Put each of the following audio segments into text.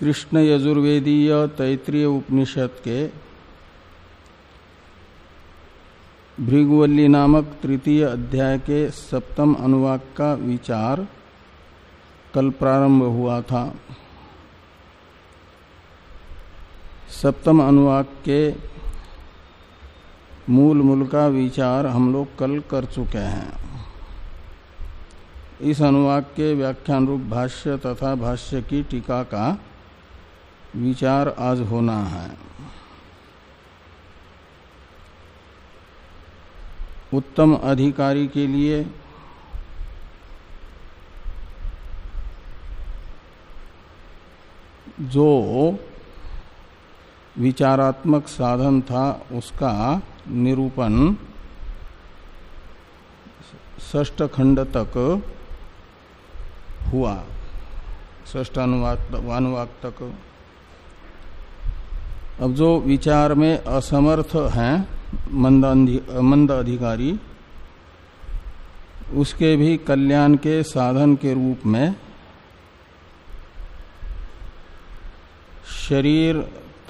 कृष्ण यजुर्वेदीय तैतृय उपनिषद के भृगुवल्ली नामक तृतीय अध्याय के सप्तम अनुवाक का विचार कल प्रारंभ हुआ था। सप्तम अनुवाक के मूल मूल का विचार हम लोग कल कर चुके हैं। इस अनुवाक के व्याख्यान रूप भाष्य तथा भाष्य की टीका का विचार आज होना है। उत्तम अधिकारी के लिए जो विचारात्मक साधन था, उसका निरूपण ष्ट खंड तक हुआ। ष्ट अनुवाक तक अब जो विचार में असमर्थ हैं मंद मंद अधिकारी उसके भी कल्याण के साधन के रूप में शरीर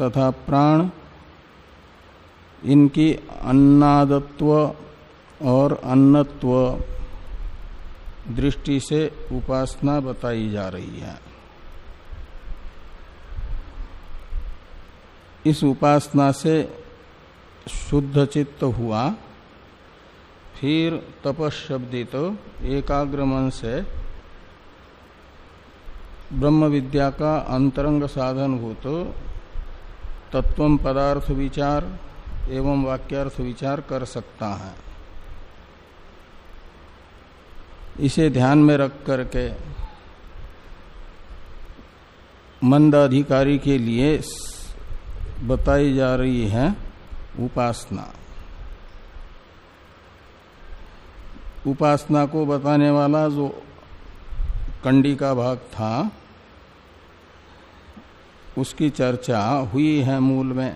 तथा प्राण, इनकी अन्नादत्व और अन्नत्व दृष्टि से उपासना बताई जा रही है। इस उपासना से शुद्ध चित्त हुआ। फिर तपशब्दित एकाग्र मन से ब्रह्म विद्या का अंतरंग साधन हो तो तत्व पदार्थ विचार एवं वाक्यार्थ विचार कर सकता है। इसे ध्यान में रख करके मंद अधिकारी के लिए बताई जा रही है उपासना। उपासना को बताने वाला जो कंडी का भाग था, उसकी चर्चा हुई है मूल में।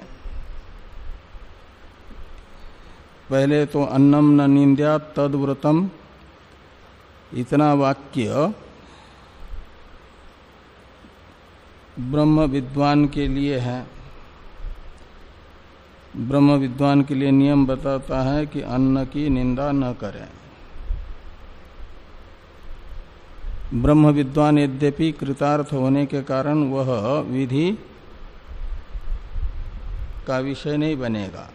पहले तो अन्नम न निंद्या तदव्रतम इतना वाक्य ब्रह्म विद्वान के लिए है। ब्रह्म विद्वान के लिए नियम बताता है कि अन्न की निंदा न करें। ब्रह्म विद्वान यद्यपि कृतार्थ होने के कारण वह विधि का विषय नहीं बनेगा।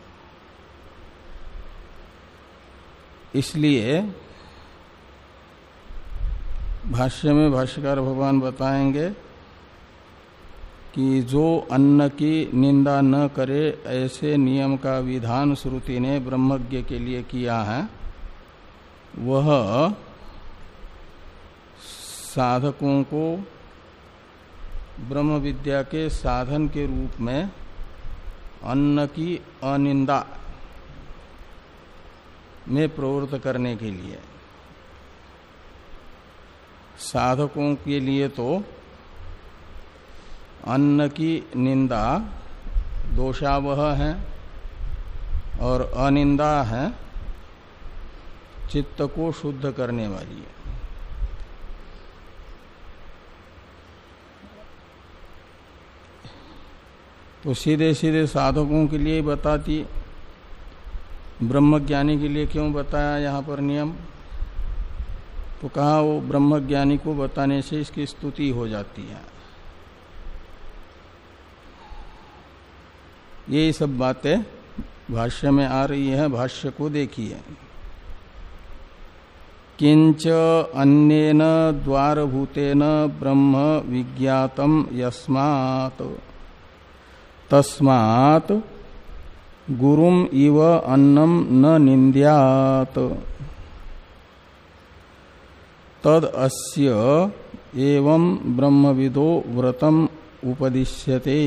इसलिए भाष्य में भाष्यकार भगवान बताएँगे कि जो अन्न की निंदा न करे, ऐसे नियम का विधान श्रुति ने ब्रह्मज्ञ के लिए किया है। वह साधकों को ब्रह्म विद्या के साधन के रूप में अन्न की अनिंदा में प्रवृत्त करने के लिए। साधकों के लिए तो अन्न की निंदा, दोषावह है और अनिंदा है, चित्त को शुद्ध करने वाली है। तो सीधे सीधे साधकों के लिए बताती, ब्रह्मज्ञानी के लिए क्यों बताया यहाँ पर नियम? तो कहा वो ब्रह्मज्ञानी को बताने से इसकी स्तुति हो जाती है। ये सब बातें भाष्य में आ रही है, भाष्य को देखिए। किंच अन्यन द्वारभूतेन ब्रह्म विज्ञातम यस्मात्। तस्मात् गुरुम इव अन्नम न निंद्यात तद अस्य एवं ब्रह्मविदो व्रतम उपदिश्यते।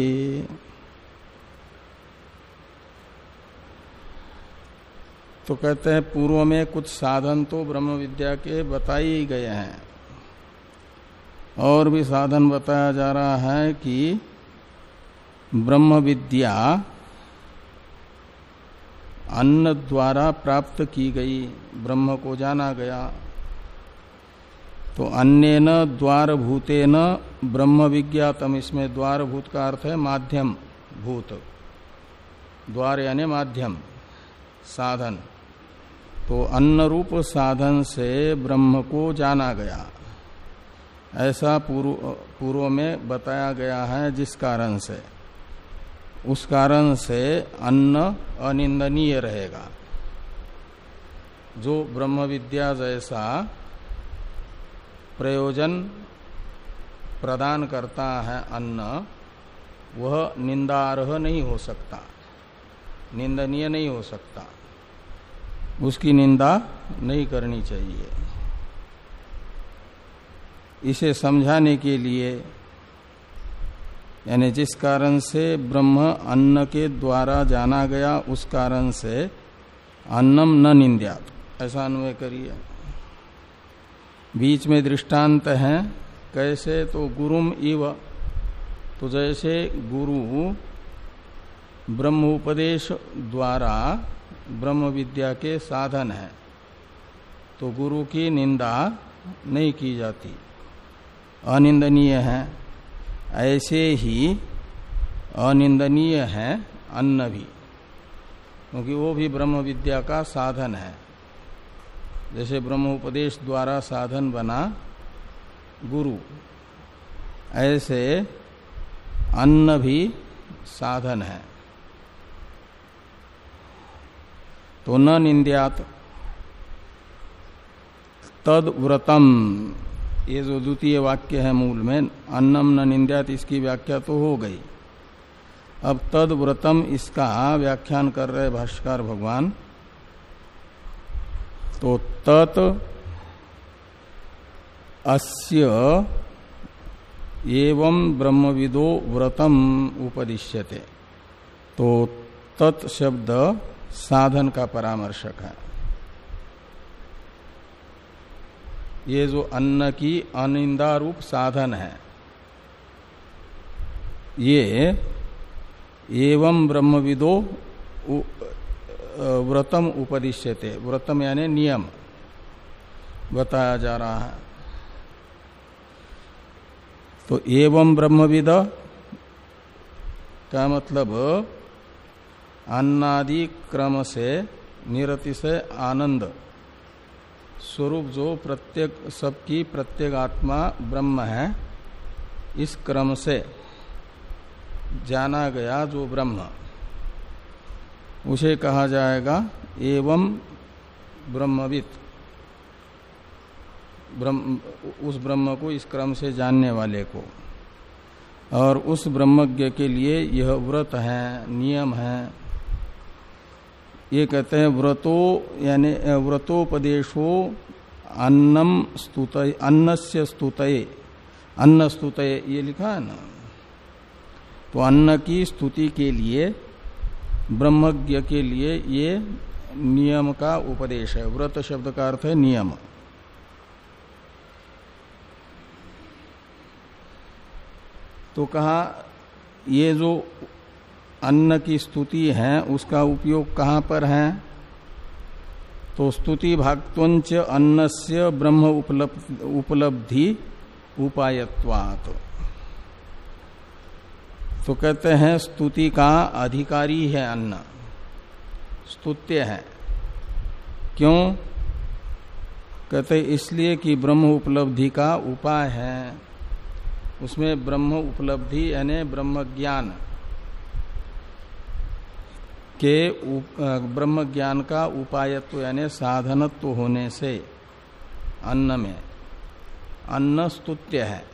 तो कहते हैं, पूर्व में कुछ साधन तो ब्रह्म विद्या के बताए ही गए हैं। और भी साधन बताया जा रहा है कि ब्रह्म विद्या अन्न द्वारा प्राप्त की गई, ब्रह्म को जाना गया। तो अन्य न द्वार भूते न ब्रह्म विज्ञातम इसमें द्वार भूत का अर्थ है माध्यम, भूत। द्वार यानी माध्यम, साधन। तो अन्न रूप साधन से ब्रह्म को जाना गया। ऐसा पूर्व पूर्व में बताया गया है जिस कारण से। उस कारण से अन्न अनिंदनीय रहेगा। जो ब्रह्म विद्या जैसा प्रयोजन प्रदान करता है अन्न, वह निंदारह नहीं हो सकता। निंदनीय नहीं हो सकता। उसकी निंदा नहीं करनी चाहिए। इसे समझाने के लिए, यानी जिस कारण से ब्रह्म अन्न के द्वारा जाना गया, उस कारण से अन्नम न निंद्यात। ऐसा अन्वय करिए। बीच में दृष्टांत है, कैसे तो गुरुम इव। तो जैसे गुरु ब्रह्म उपदेश द्वारा ब्रह्म विद्या के साधन है। तो गुरु की निंदा नहीं की जाती। अनिंदनीय है। ऐसे ही अनिंदनीय है अन्न भी। क्योंकि वो भी ब्रह्म विद्या का साधन है। जैसे ब्रह्म उपदेश द्वारा साधन बना गुरु, ऐसे अन्न भी साधन है। तो न निंद्यात। तद व्रतम। ये जो द्वितीय वाक्य है मूल में, अन्नम न निंद्यात, इसकी व्याख्या तो हो गई। अब तद व्रतम, इसका व्याख्यान कर रहे भाष्कर भगवान। तो तत् अस्य एवं ब्रह्मविदो व्रतम उपदिश्यते। तो तत् शब्द साधन का परामर्शक है। ये जो अन्न की अनिंदा रूप साधन है, ये एवं ब्रह्मविदो व्रतम उपदिश्यते। व्रतम यानी नियम बताया जा रहा है। तो एवं ब्रह्मविद का मतलब अन्नादि क्रम से निरति से आनंद। स्वरूप जो प्रत्येक, सबकी प्रत्येक आत्मा ब्रह्म है, इस क्रम से जाना गया जो ब्रह्म। उसे कहा जाएगा एवं ब्रह्मविद। ब्रह्म, उस ब्रह्म को इस क्रम से जानने वाले को। और उस ब्रह्मज्ञ के लिए यह व्रत है, नियम है ये कहते हैं व्रतो, यानी व्रतोपदेशो अन्नम स्तुत अन्न से स्तुतये। अन्न स्तुतये, ये लिखा है ना? तो अन्न की स्तुति के लिए, ब्रह्मज्ञ के लिए ये नियम का उपदेश है। व्रत शब्द का अर्थ है नियम। तो कहा, ये जो अन्न की स्तुति है, उसका उपयोग कहाँ पर है? तो स्तुति भागत्वंच अन्न से ब्रह्म उपलब्धि उपायत्वात्। तो कहते हैं, स्तुति का अधिकारी है अन्न। स्तुत्य है। क्यों? कहते, इसलिए कि ब्रह्म उपलब्धि का उपाय है। उसमें ब्रह्म उपलब्धि यानी ब्रह्म ज्ञान। के ब्रह्म ज्ञान का उपायत्व यानी साधनत्व होने से अन्न में अन्न स्तुत्य है।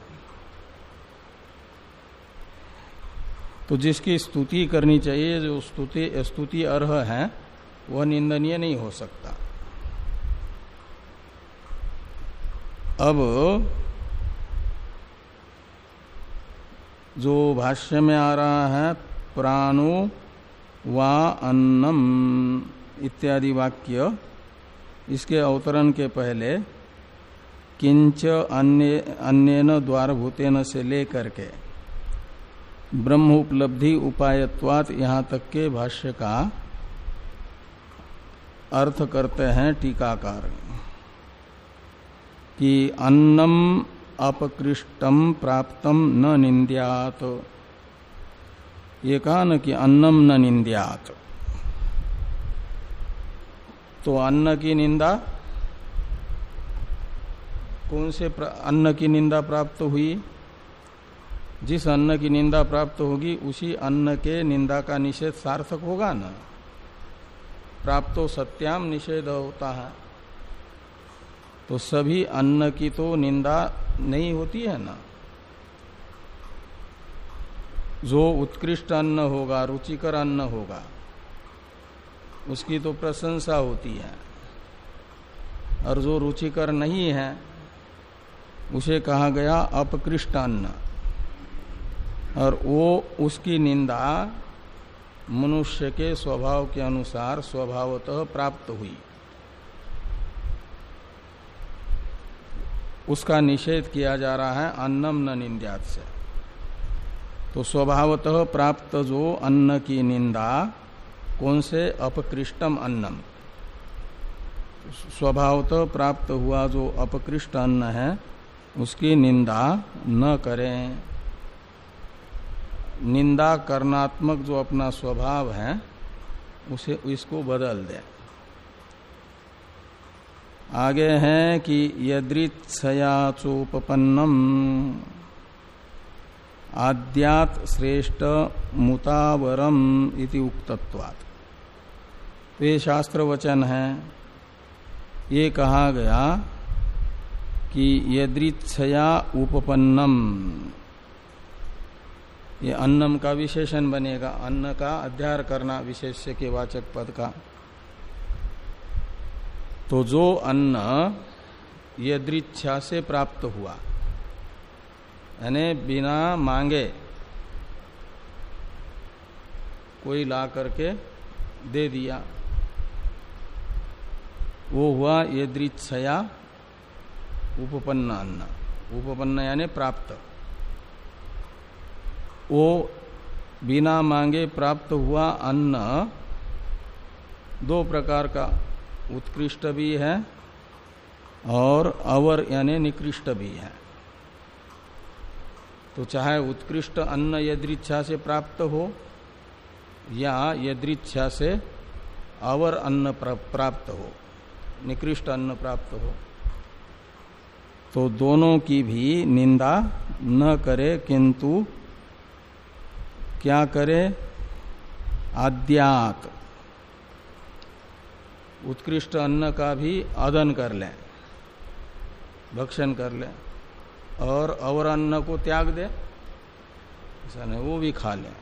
तो जिसकी स्तुति करनी चाहिए, जो स्तुति स्तुति अर्ह है, वह निंदनीय नहीं हो सकता। अब जो भाष्य में आ रहा है, प्राणो वा अन्नम इत्यादि वाक्य इसके अवतरण के पहले किंच अन्य अन्यन द्वार भूतेन से लेकर के ब्रह्म उपलब्धि उपायत्वात यहाँ तक के भाष्य का अर्थ करते हैं टीकाकार। कि अन्नम अपकृष्टम प्राप्तम न निंद्यात। ये कहा न कि अन्नम न निंद्यात। तो अन्न की निंदा, कौन से अन्न की निंदा प्राप्त हुई? जिस अन्न की निंदा प्राप्त होगी, उसी अन्न के निंदा का निषेध सार्थक होगा ना? प्राप्तो सत्याम निषेध होता है। तो सभी अन्न की तो निंदा नहीं होती है ना? जो उत्कृष्ट अन्न होगा, रुचिकर अन्न होगा, उसकी तो प्रशंसा होती है। और जो रुचिकर नहीं है, उसे कहा गया अपकृष्ट अन्न। और वो उसकी निंदा मनुष्य के स्वभाव के अनुसार स्वभावतः प्राप्त हुई। उसका निषेध किया जा रहा है अन्नम न निंद्यात से। तो स्वभावतः प्राप्त जो अन्न की निंदा कौन से अपकृष्टम अन्नम? स्वभावतः प्राप्त हुआ जो अपकृष्ट अन्न है, उसकी निंदा न करें। निंदा करनात्मक जो अपना स्वभाव है, उसे, इसको बदल दे। आगे है कि यदृत्सया चोपन्नम आद्यात श्रेष्ठ मुतावरम इति उक्तत्वात्। तो ये शास्त्र वचन है, ये कहा गया कि यदृच्छया उपपन्नम। ये अन्नम का विशेषण बनेगा, अन्न का अध्यार करना विशेष्य के वाचक पद का। तो जो अन्न यदृच्छा से प्राप्त हुआ यानी बिना मांगे कोई ला करके दे दिया। वो हुआ यदृच्छया उपपन्न अन्न उपपन्न यानी प्राप्त। वो बिना मांगे प्राप्त हुआ अन्न। दो प्रकार का। उत्कृष्ट भी है और अवर यानी निकृष्ट भी है। तो चाहे उत्कृष्ट अन्न यदृच्छा से प्राप्त हो या यदृच्छा से अवर अन्न प्राप्त हो, निकृष्ट अन्न प्राप्त हो तो दोनों की भी निंदा न करे, किंतु क्या करे? आद्यात। उत्कृष्ट अन्न का भी अदन कर लें, भक्षण कर लें। और अवर अन्न को त्याग दे। ऐसा नहीं, वो भी खा लें।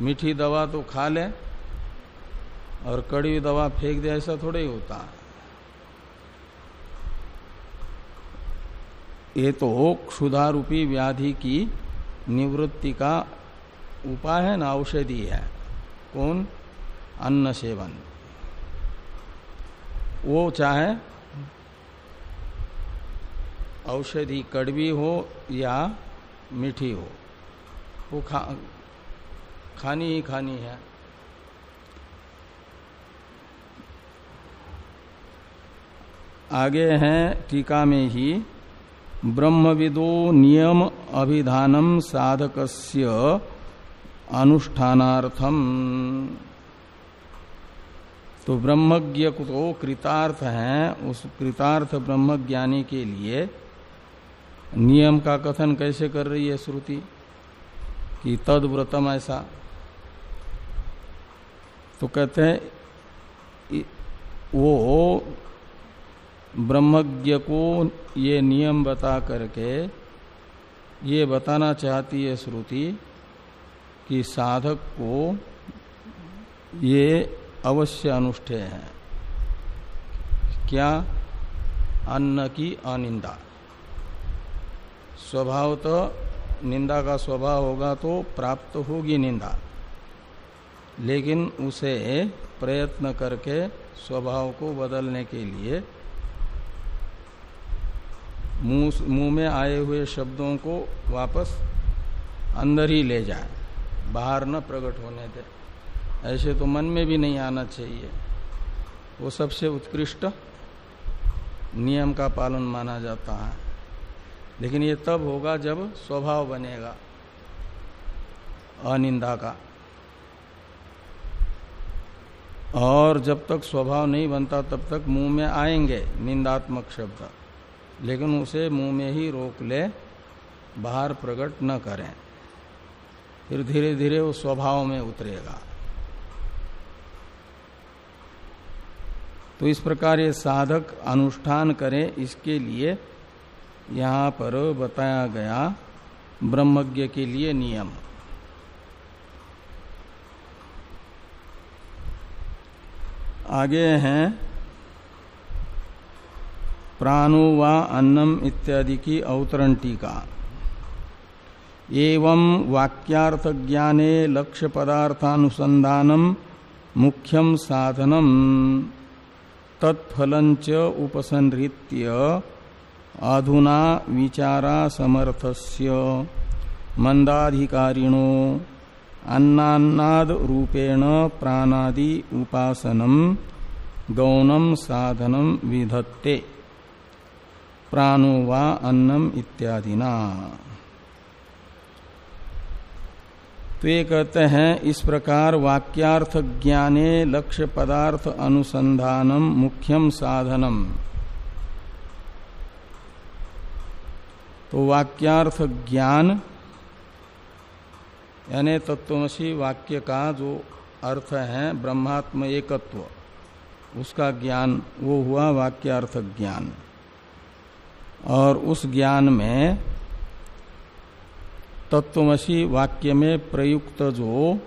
मीठी दवा तो खा ले और कड़ी दवा फेंक दे, ऐसा थोड़ा ही होता है। ये तो क्षुधारूपी व्याधि की निवृत्ति का उपाय है ना, औषधि है। कौन? अन्न सेवन। वो चाहे औषधि कड़वी हो या मीठी हो, वो खा, खानी ही खानी है। आगे है टीका में ही, ब्रह्मविदो नियम अभिधानम साधकस्य अनुष्ठानार्थम। तो ब्रह्मज्ञ तो कृतार्थ है, उस कृतार्थ ब्रह्मज्ञानी के लिए नियम का कथन कैसे कर रही है श्रुति? कि तद व्रतम ऐसा। तो कहते हैं वो ब्रह्मज्ञ को ये नियम बता करके ये बताना चाहती है श्रुति कि साधक को ये अवश्य अनुष्ठेय है। क्या? अन्न की अनिंदा। स्वभाव तो निंदा का स्वभाव होगा तो प्राप्त होगी निंदा। लेकिन उसे प्रयत्न करके स्वभाव को बदलने के लिए मुँह में आए हुए शब्दों को वापस अंदर ही ले जाए। बाहर न प्रकट होने दे। ऐसे तो मन में भी नहीं आना चाहिए। वो सबसे उत्कृष्ट नियम का पालन माना जाता है। लेकिन ये तब होगा जब स्वभाव बनेगा, अनिंदा का। और जब तक स्वभाव नहीं बनता, तब तक मुँह में आएँगे निंदात्मक शब्द। लेकिन उसे मुँह में ही रोक ले, बाहर प्रकट न करें। फिर धीरे धीरे वो स्वभाव में उतरेगा। तो इस प्रकार ये साधक अनुष्ठान करें, इसके लिए यहाँ पर बताया गया ब्रह्मज्ञ के लिए नियम। आगे हैं, प्राणो व अन्नम इत्यादि की अवतरण टीका। एवं वाक्यार्थ ज्ञाने लक्ष्य पदार्थानुसंधानम मुख्यम साधनम। तत्फलंच उपसंहृत्य अधुना विचारा समर्थस्य मंदाधिकारिणो रूपेण प्राणादि उपासनम गौणम साधनम विधत्ते। प्राणो वा अन्नम इत्यादिना। तो ये कहते हैं, इस प्रकार वाक्यार्थ ज्ञाने लक्ष्य पदार्थ अनुसंधानम मुख्यम साधनम। तो वाक्यार्थ ज्ञान, यानी तत्वमसी वाक्य का जो अर्थ है, ब्रह्मात्म एकत्व, उसका ज्ञान, वो हुआ वाक्यार्थ ज्ञान। और उस ज्ञान में तत्वमसी वाक्य में प्रयुक्त जो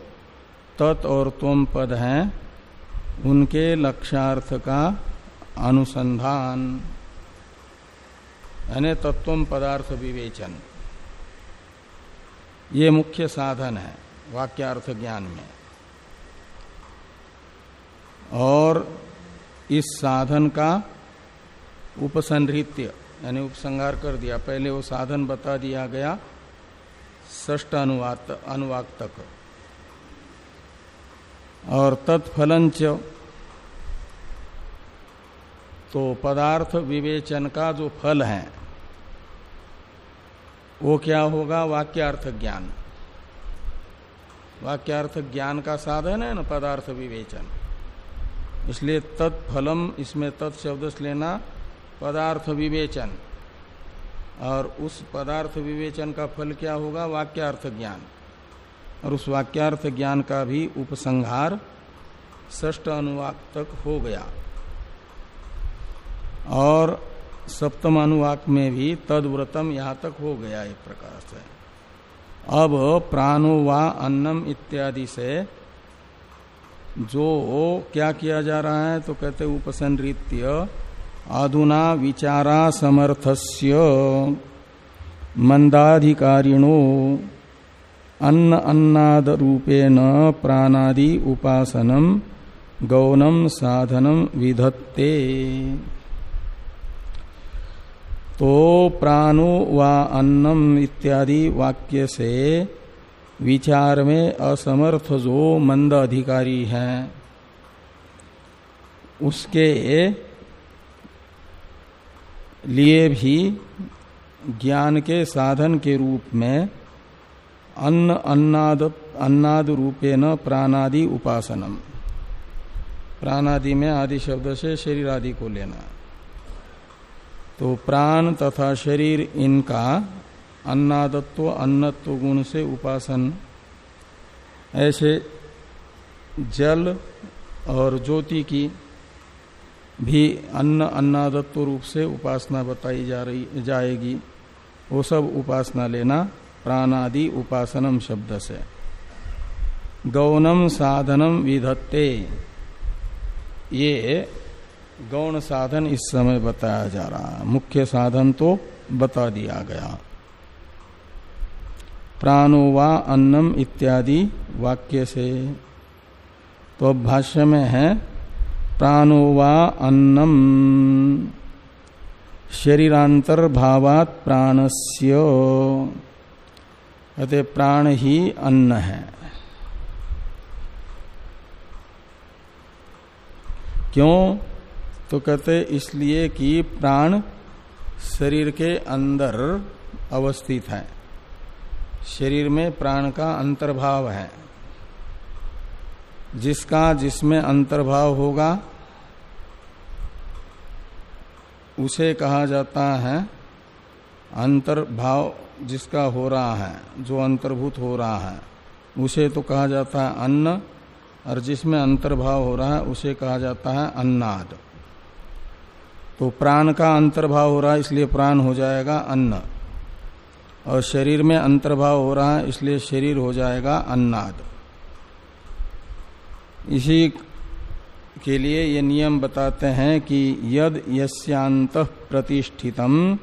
तत् और त्वम पद हैं, उनके लक्ष्यार्थ का अनुसंधान। यानी तत्व पदार्थ विवेचन। ये मुख्य साधन है वाक्यार्थ ज्ञान में। और इस साधन का उपसंहृत्य यानी उपसंहार कर दिया। पहले वो साधन बता दिया गया ष्ट अनुवाद अनुवाक तक और तत्फलंच तो पदार्थ विवेचन का जो फल है, वो क्या होगा? वाक्यार्थ ज्ञान। वाक्यार्थ ज्ञान का साधन है ना, पदार्थ विवेचन। इसलिए तत्फलम, इसमें तत्शब्द लेना पदार्थ विवेचन। और उस पदार्थ विवेचन का फल क्या होगा? वाक्यार्थ ज्ञान। और उस वाक्यार्थ ज्ञान का भी उपसंहार ष्ट अनुवाक तक हो गया। और सप्तम अनुवाक में भी तदव्रतम यहाँ तक हो गया एक प्रकार से। अब प्राणो व अन्नम इत्यादि से जो क्या किया जा रहा है तो कहते उपसन उपसनृत्य अधुना विचारा समर्थस्य। मंदाधिकारिणो, अन्न अन्नाद रूपेण प्राणादि उपासनम गौनम साधनम विधत्ते। तो प्राणो व अन्नम इत्यादि वाक्य से विचार में असमर्थ जो मंद अधिकारी हैं। उसके लिए भी ज्ञान के साधन के रूप में अन्न अन्नाद अन्नाद न प्राणादि उपासनम। प्राणादि में आदि शब्द से शरीर आदि को लेना। तो प्राण तथा शरीर इनका अन्नादत्व, अन्नत्व गुण से उपासन। ऐसे जल और ज्योति की भी अन्न अन्नादत्व रूप से उपासना बताई जा रही, जाएगी। वो सब उपासना लेना प्राणादि उपासनम शब्द से। गौनम साधनम विधत्ते। ये गौण साधन इस समय बताया जा रहा मुख्य साधन तो बता दिया गया। प्राणो वा अन्नम इत्यादि वाक्य से। तो अब भाष्य में है प्राणो वा अन्नम। शरीरांतर भावात प्राणस्य। अतः प्राण ही अन्न है। क्यों? तो कहते इसलिए कि प्राण शरीर के अंदर अवस्थित है। शरीर में प्राण का अंतर्भाव है। जिसका जिसमें अंतर्भाव होगा, उसे कहा जाता है अंतर्भाव जिसका हो रहा है, जो अंतर्भूत हो रहा है। उसे तो कहा जाता है अन्न, और जिसमें अंतर्भाव हो रहा है, उसे कहा जाता है अन्नाद। तो प्राण का अंतर्भाव हो रहा है, इसलिए प्राण हो जाएगा अन्न। और शरीर में अंतर्भाव हो रहा है, इसलिए शरीर हो जाएगा अन्नाद। इसी के लिए ये नियम बताते हैं कि यद यस्यांत प्रतिष्ठितम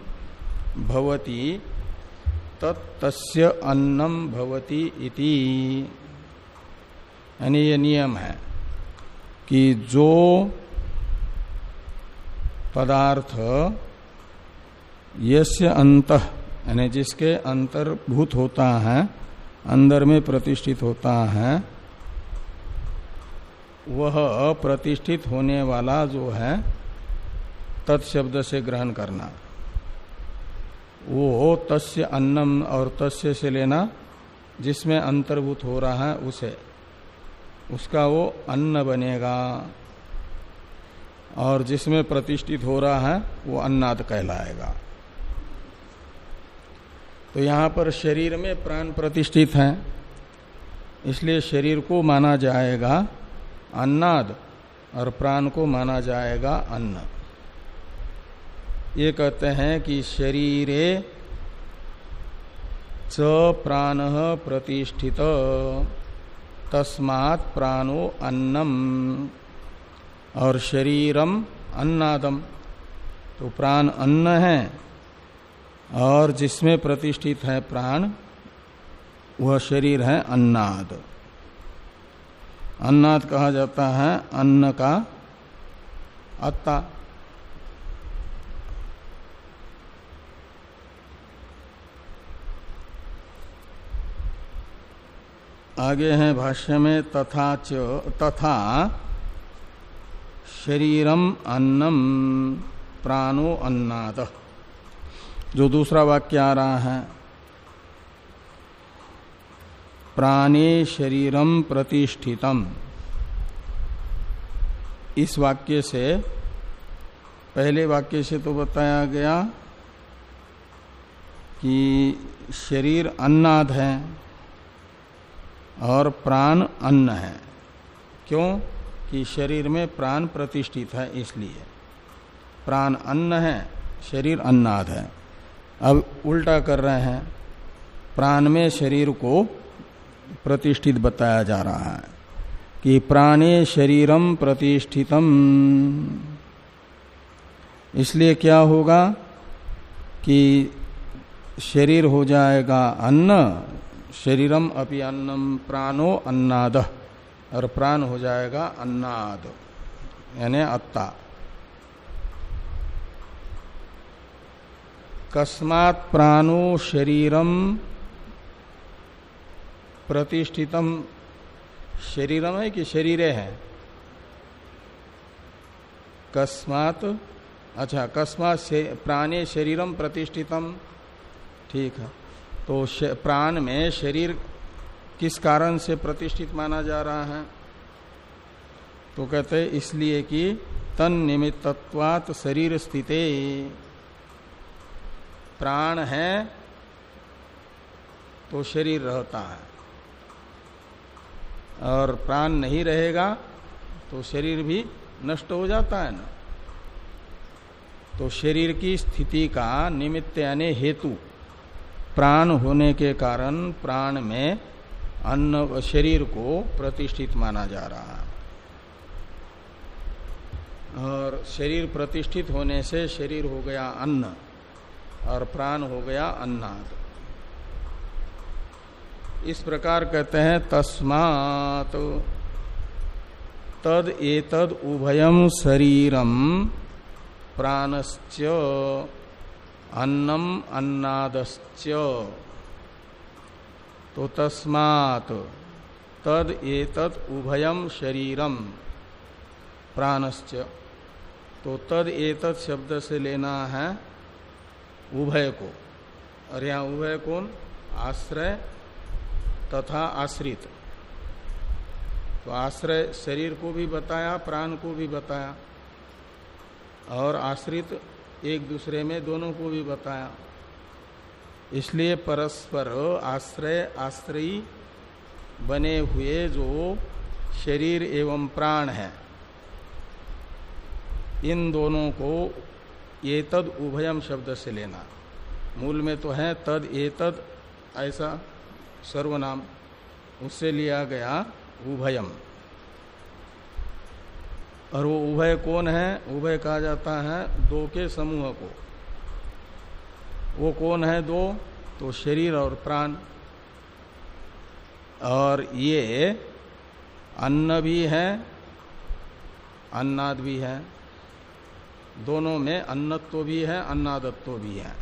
भवती तत्स्य अन्नम भवती इति। यानी ये नियम है कि जो पदार्थ यस्य अंत, यानी जिसके अंतर्भूत होता है, अंदर में प्रतिष्ठित होता है वह प्रतिष्ठित होने वाला जो है, तत्शब्द से ग्रहण करना। वो तस्य अन्नम और तस्य से लेना, जिसमें अंतर्भूत हो रहा है उसे। उसका वो अन्न बनेगा। और जिसमें प्रतिष्ठित हो रहा है, वो अन्नाद कहलाएगा। तो यहाँ पर शरीर में प्राण प्रतिष्ठित है, इसलिए शरीर को माना जाएगा अन्नाद, और प्राण को माना जाएगा अन्न। ये कहते हैं कि शरीरे च प्राण प्रतिष्ठित, तस्मात् प्राणो अन्नम, और शरीरम अन्नादम। तो प्राण अन्न है, और जिसमें प्रतिष्ठित है प्राण, वह शरीर है अन्नाद। अन्नाद कहा जाता है, अन्न का अत्ता। आगे हैं भाष्य में, तथा च, तथा शरीरम अन्नम प्राणो अन्नाद जो दूसरा वाक्य आ रहा है प्राणे शरीरम प्रतिष्ठितम। इस वाक्य से, पहले वाक्य से तो बताया गया कि शरीर अन्नाद है और प्राण अन्न है। क्यों? कि शरीर में प्राण प्रतिष्ठित है, इसलिए। प्राण अन्न है, शरीर अन्नाद है। अब उल्टा कर रहे हैं। प्राण में शरीर को प्रतिष्ठित बताया जा रहा है कि प्राणे शरीरम प्रतिष्ठितम। इसलिए क्या होगा कि शरीर हो जाएगा अन्न, शरीरम अपि अन्नम प्राणो अन्नाद, और प्राण हो जाएगा अन्नाद, यानी अत्ता कस्मात् प्राणो शरीरम प्रतिष्ठितम शरीरम है कि शरीरे है? कस्मात अच्छा कस्मात से, प्राणे शरीरम प्रतिष्ठितम। ठीक है। तो प्राण में शरीर किस कारण से प्रतिष्ठित माना जा रहा है? तो कहते इसलिए कि तन निमित्तवात शरीर स्थिते। प्राण है तो शरीर रहता है। और प्राण नहीं रहेगा तो शरीर भी नष्ट हो जाता है ना। तो शरीर की स्थिति का निमित्त यानी हेतु प्राण होने के कारण प्राण में अन्न शरीर को प्रतिष्ठित माना जा रहा है। और शरीर प्रतिष्ठित होने से शरीर हो गया अन्न और प्राण हो गया अन्नाद। इस प्रकार कहते हैं, तस्मात। तद एतद उभयम शरीरम प्राणश्च, अन्नम अन्नादश्च। तो तस्मात। तद एतद उभयम शरीरम प्राणश्च। तो तद एतत् शब्द से लेना है, उभय को। और यहाँ उभय कौन? आश्रय तथा आश्रित। तो आश्रय शरीर को भी बताया, प्राण को भी बताया और आश्रित एक दूसरे में दोनों को भी बताया। इसलिए परस्पर आश्रय, आश्रयी बने हुए जो शरीर एवं प्राण है, इन दोनों को ये तद उभयम शब्द से लेना। मूल में तो है तद एतद ऐसा सर्वनाम, उससे लिया गया उभयम। और वो उभय कौन है? उभय कहा जाता है दो के समूह को। वो कौन है दो? तो शरीर और प्राण। और ये अन्न भी है, अन्नाद भी है। दोनों में अन्नत्व भी है, अन्नादत्व भी है।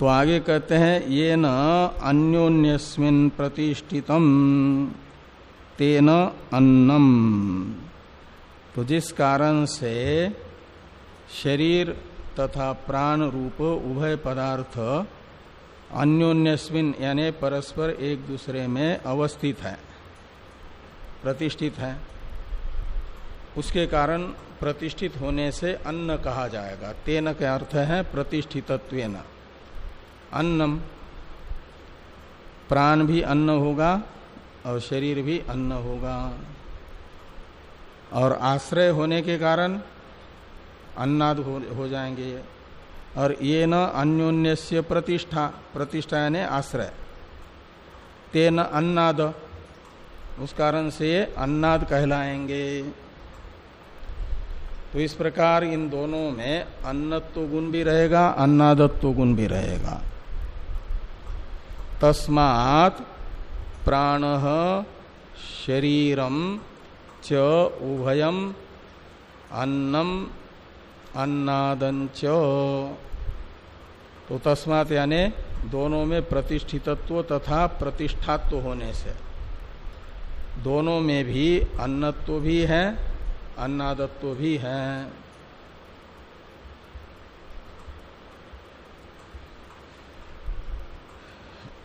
तो आगे कहते हैं, ये न अन्योन्यस्मिन प्रतिष्ठितम, तेन अन्नम। तो जिस कारण से शरीर तथा प्राण रूप उभय पदार्थ अन्योन्यस्मिन यानी परस्पर एक दूसरे में अवस्थित है, प्रतिष्ठित है। उसके कारण प्रतिष्ठित होने से अन्न कहा जाएगा। तेन का अर्थ है प्रतिष्ठितत्वेन। अन्नम। प्राण भी अन्न होगा और शरीर भी अन्न होगा। और आश्रय होने के कारण अन्नाद हो, जाएँगे। और ये न अन्योन्य प्रतिष्ठा प्रतिष्ठा यानी आश्रय। तेन अन्नाद। उस कारण से ये अन्नाद कहलाएँगे। तो इस प्रकार इन दोनों में अन्नत्व गुण भी रहेगा अन्नादत्व गुण भी रहेगा। तस्मात् प्राण शरीरम च उभयम अन्नम अन्नादंच तो तस्मात यानी दोनों में प्रतिष्ठितत्व तथा प्रतिष्ठात्व होने से। दोनों में भी अन्नत्व भी है, अन्नादत्व भी है।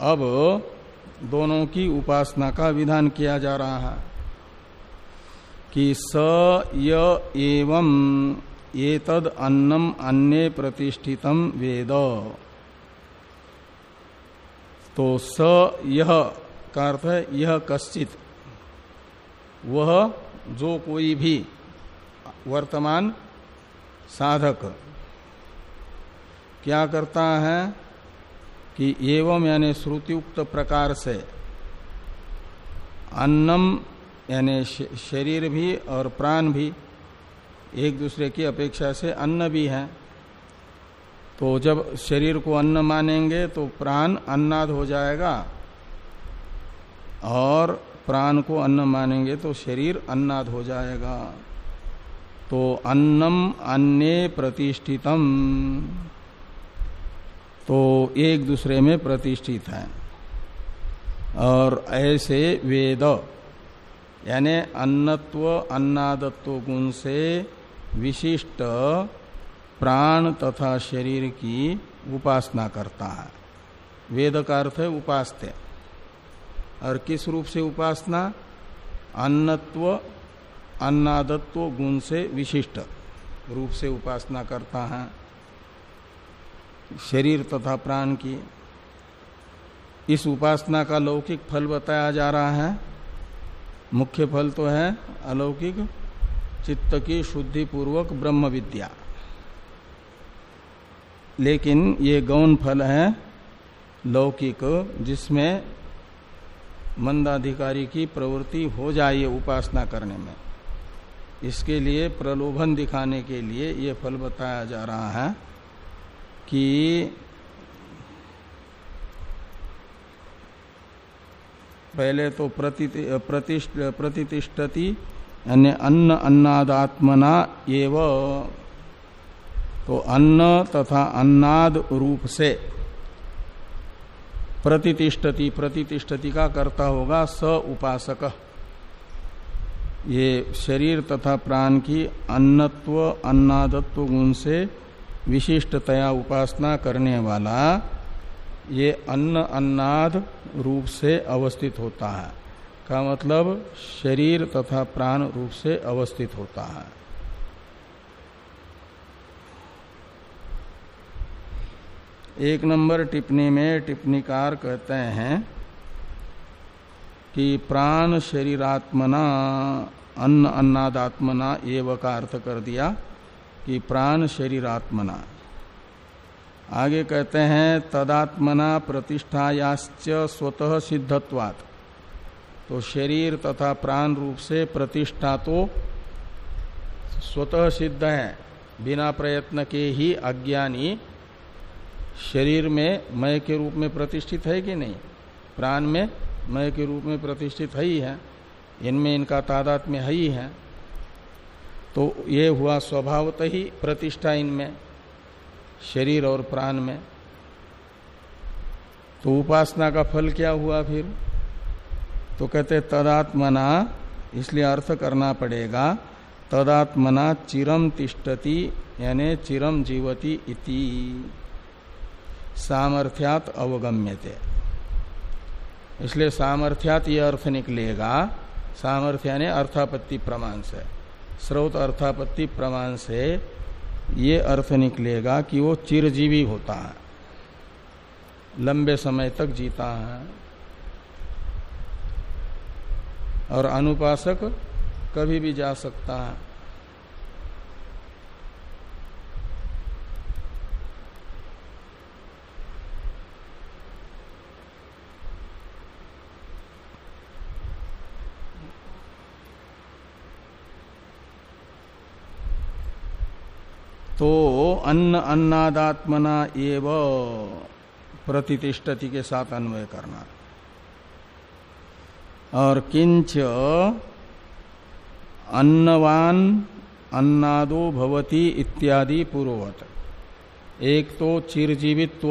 अब दोनों की उपासना का विधान किया जा रहा है कि स य एवं ये तद अन्नम अन्य प्रतिष्ठितम वेद। तो स यह का अर्थ है यह कश्चित वह जो कोई भी वर्तमान साधक क्या करता है कि एवं यानी श्रुतियुक्त प्रकार से अन्नम यानी शरीर भी और प्राण भी एक दूसरे की अपेक्षा से अन्न भी है। तो जब शरीर को अन्न मानेंगे तो प्राण अन्नाद हो जाएगा और प्राण को अन्न मानेंगे तो शरीर अन्नाद हो जाएगा। तो अन्नम अन्ने प्रतिष्ठितम। तो एक दूसरे में प्रतिष्ठित है। और ऐसे वेद, यानी अन्नत्व, अन्नादत्व गुण से विशिष्ट प्राण तथा शरीर की उपासना करता है। वेद का अर्थ है उपास्य और किस रूप से उपासना? अन्नत्व, अन्नादत्व गुण से विशिष्ट रूप से उपासना करता है। शरीर तथा प्राण की। इस उपासना का लौकिक फल बताया जा रहा है। मुख्य फल तो है अलौकिक चित्त की शुद्धि पूर्वक ब्रह्म विद्या। लेकिन ये गौण फल है लौकिक, जिसमें मंदाधिकारी की प्रवृत्ति हो जाए उपासना करने में। इसके लिए प्रलोभन दिखाने के लिए ये फल बताया जा रहा है। कि पहले तो प्रतिष्ठति, यानी अन्न अन्नादात्मना एव। तो अन्न तथा अन्नाद रूप से प्रतिष्ठति प्रतिष्ठति का करता होगा स उपासक। ये शरीर तथा प्राण की अन्नत्व, अन्नादत्व गुण से विशिष्टतया उपासना करने वाला ये अन्न अन्नाद रूप से अवस्थित होता है। का मतलब शरीर तथा प्राण रूप से अवस्थित होता है। एक नंबर टिप्पणी में टिप्पणीकार कहते हैं कि प्राण शरीरात्मना, अन्न अन्नादात्मना एव का अर्थ कर दिया। कि प्राण शरीरात्मना आगे कहते हैं, तदात्मना प्रतिष्ठायाश्च स्वतः सिद्धत्वात्। तो शरीर तथा प्राण रूप से प्रतिष्ठा तो स्वतः सिद्ध है। बिना प्रयत्न के ही अज्ञानी शरीर में मय के रूप में प्रतिष्ठित है कि नहीं? प्राण में मय के रूप में प्रतिष्ठित है ही है। इनमें इनका तादात में है ही है। तो ये हुआ स्वभावत ही प्रतिष्ठा इनमें, शरीर और प्राण में। तो उपासना का फल क्या हुआ फिर? तो कहते तदात्मना, इसलिए अर्थ करना पड़ेगा, तदात्मना चिरम तिष्ठति, यानी चिरम जीवती इति। सामर्थ्यात अवगम्यते। इसलिए सामर्थ्यात ये अर्थ निकलेगा, सामर्थ्य ने अर्थापत्ति प्रमाण से। स्रोत अर्थापत्ति प्रमाण से ये अर्थ निकलेगा कि वो चिरजीवी होता है। लंबे समय तक जीता है। और अनुपासक कभी भी जा सकता है। तो अन्न अन्नादात्मना एव प्रतिष्ठति के साथ अन्वय करना। और किंच अन्नवान अन्नादो भवती इत्यादि पूर्ववत। एक तो चिरजीवित्व,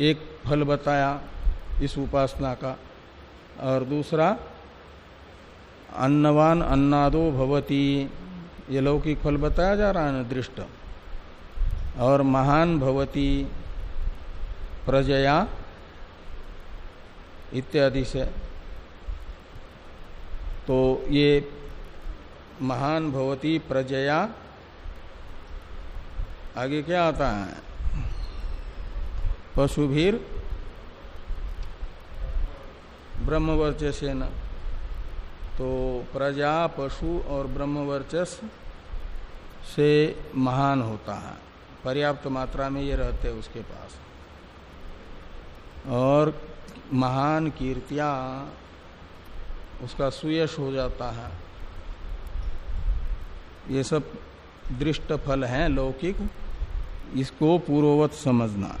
एक फल बताया इस उपासना का, और दूसरा अन्नवान अन्नादो भवती। ये लौकिक फल बताया जा रहा है ना, दृष्ट। और महान भवती प्रजया इत्यादि से। तो ये महान भवती प्रजया आगे क्या आता है? पशुभीर न। तो प्रजा, पशु और ब्रह्मवर्चस से महान होता है। पर्याप्त मात्रा में ये रहते हैं उसके पास। और महान कीर्तिया उसका सुयश हो जाता है। ये सब दृष्ट फल हैं लौकिक, इसको पूर्ववत समझना।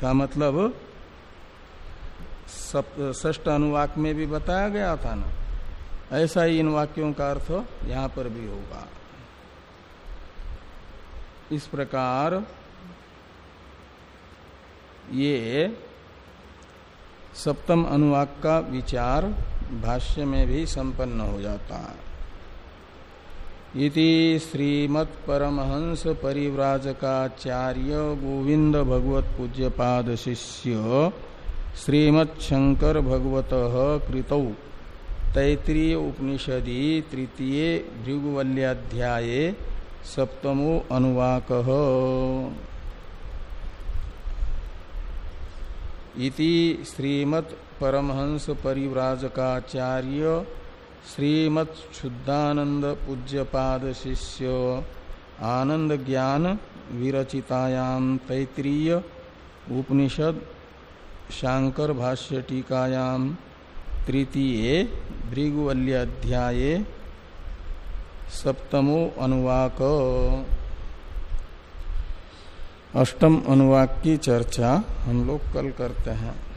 का मतलब ष्ट अनुवाक में भी बताया गया था ना? ऐसा ही इन वाक्यों का अर्थ यहाँ पर भी होगा। इस प्रकार ये सप्तम अनुवाक का विचार भाष्य में भी संपन्न हो जाता है। इति श्रीमत् परमहंस परिव्राजकाचार्य गोविंद भगवत पूज्यपाद शिष्य श्रीमत् शंकर भगवत कृतौ तैतरीय उपनिषदि तृतीय भृगुवल्याध्याये सप्तमो अनुवाक। इति श्रीमत् परमहंस परिव्राजकाचार्य श्रीमत् शुद्धानंद पूज्यपाद शिष्य आनंद ज्ञान विरचितायाम तैतरीय उपनिषद शांकर भाष्य टीकायाम तृतीय भृगुवल्य अध्याये सप्तमो अनुवाक। अष्टम अनुवाक की चर्चा हम लोग कल करते हैं।